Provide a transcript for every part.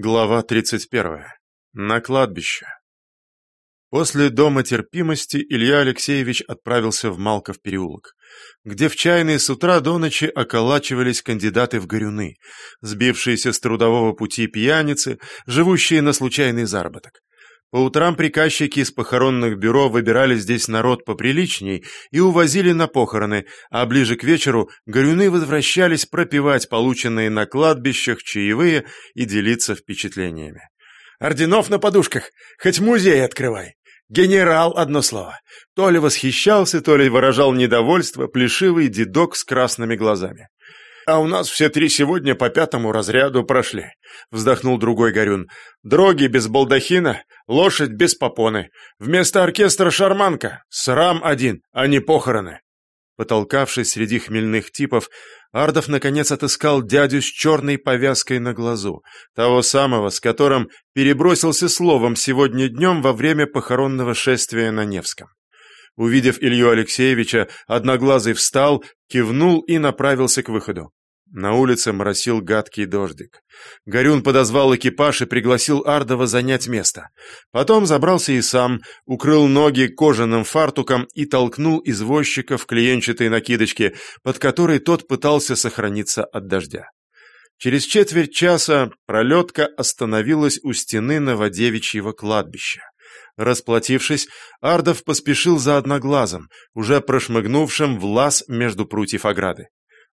Глава 31. На кладбище. После дома терпимости Илья Алексеевич отправился в Малков переулок, где в чайные с утра до ночи околачивались кандидаты в горюны, сбившиеся с трудового пути пьяницы, живущие на случайный заработок. По утрам приказчики из похоронных бюро выбирали здесь народ поприличней и увозили на похороны, а ближе к вечеру горюны возвращались пропивать полученные на кладбищах чаевые и делиться впечатлениями. «Орденов на подушках! Хоть музей открывай!» «Генерал» — одно слово. То ли восхищался, то ли выражал недовольство плешивый дедок с красными глазами. «А у нас все три сегодня по пятому разряду прошли», — вздохнул другой Горюн. «Дроги без балдахина, лошадь без попоны. Вместо оркестра шарманка, срам один, а не похороны». Потолкавшись среди хмельных типов, Ардов наконец отыскал дядю с черной повязкой на глазу, того самого, с которым перебросился словом сегодня днем во время похоронного шествия на Невском. Увидев Илью Алексеевича, Одноглазый встал, кивнул и направился к выходу. На улице моросил гадкий дождик. Горюн подозвал экипаж и пригласил Ардова занять место. Потом забрался и сам, укрыл ноги кожаным фартуком и толкнул извозчика в клиенчатой накидочке, под которой тот пытался сохраниться от дождя. Через четверть часа пролетка остановилась у стены Новодевичьего кладбища. Расплатившись, Ардов поспешил за одноглазом, уже прошмыгнувшим в лаз между прутьев ограды.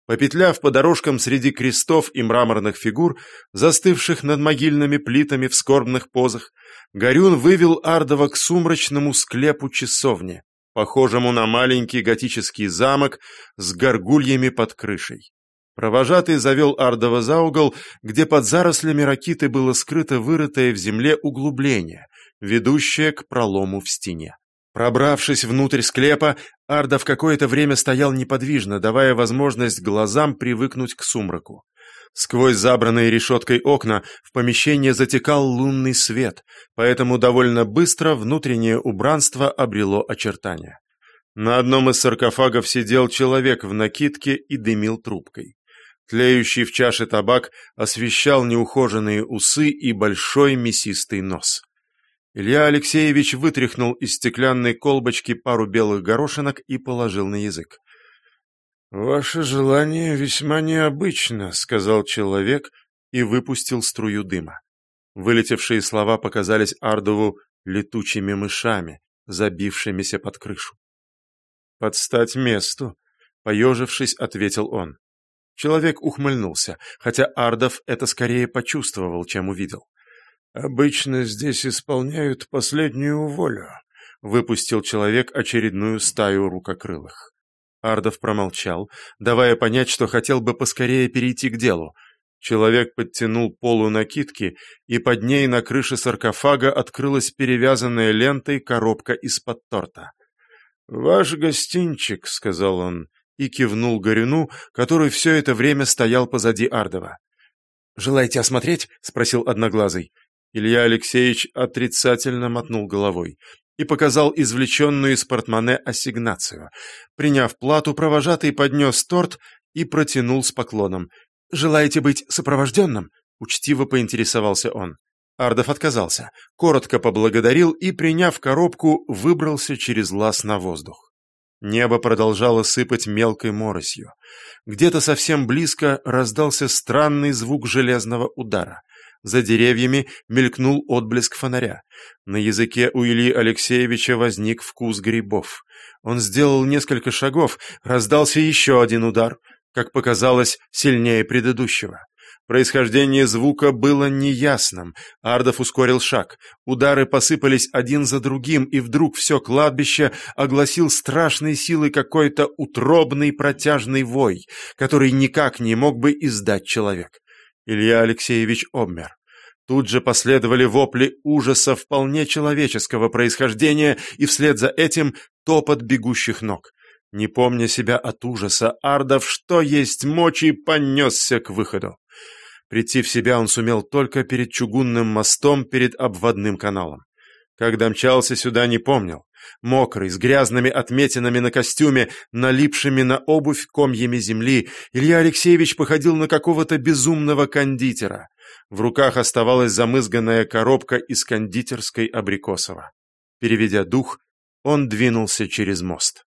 Попетляв по дорожкам среди крестов и мраморных фигур, застывших над могильными плитами в скорбных позах, Горюн вывел Ардова к сумрачному склепу часовни, похожему на маленький готический замок с горгульями под крышей. Провожатый завел Ардова за угол, где под зарослями ракиты было скрыто вырытое в земле углубление, ведущее к пролому в стене. Пробравшись внутрь склепа, Арда в какое-то время стоял неподвижно, давая возможность глазам привыкнуть к сумраку. Сквозь забранные решеткой окна в помещение затекал лунный свет, поэтому довольно быстро внутреннее убранство обрело очертания. На одном из саркофагов сидел человек в накидке и дымил трубкой. Тлеющий в чаше табак освещал неухоженные усы и большой мясистый нос. Илья Алексеевич вытряхнул из стеклянной колбочки пару белых горошинок и положил на язык. «Ваше желание весьма необычно», — сказал человек и выпустил струю дыма. Вылетевшие слова показались Ардову летучими мышами, забившимися под крышу. «Под стать месту», — поежившись, ответил он. Человек ухмыльнулся, хотя Ардов это скорее почувствовал, чем увидел. «Обычно здесь исполняют последнюю волю», — выпустил человек очередную стаю рукокрылых. Ардов промолчал, давая понять, что хотел бы поскорее перейти к делу. Человек подтянул полу накидки, и под ней на крыше саркофага открылась перевязанная лентой коробка из-под торта. «Ваш гостинчик», — сказал он, и кивнул Горюну, который все это время стоял позади Ардова. «Желаете осмотреть?» — спросил Одноглазый. Илья Алексеевич отрицательно мотнул головой и показал извлеченную из портмоне ассигнацию. Приняв плату, провожатый поднес торт и протянул с поклоном. «Желаете быть сопровожденным?» — учтиво поинтересовался он. Ардов отказался, коротко поблагодарил и, приняв коробку, выбрался через лаз на воздух. Небо продолжало сыпать мелкой моросью. Где-то совсем близко раздался странный звук железного удара. За деревьями мелькнул отблеск фонаря. На языке у Ильи Алексеевича возник вкус грибов. Он сделал несколько шагов, раздался еще один удар, как показалось, сильнее предыдущего. Происхождение звука было неясным. Ардов ускорил шаг. Удары посыпались один за другим, и вдруг все кладбище огласил страшной силой какой-то утробный протяжный вой, который никак не мог бы издать человек. Илья Алексеевич обмер. Тут же последовали вопли ужаса вполне человеческого происхождения и вслед за этим топот бегущих ног. Не помня себя от ужаса, Ардов, что есть мочи, понесся к выходу. Прийти в себя он сумел только перед чугунным мостом перед обводным каналом. Когда мчался сюда, не помнил. Мокрый, с грязными отметинами на костюме, налипшими на обувь комьями земли, Илья Алексеевич походил на какого-то безумного кондитера. В руках оставалась замызганная коробка из кондитерской Абрикосова. Переведя дух, он двинулся через мост.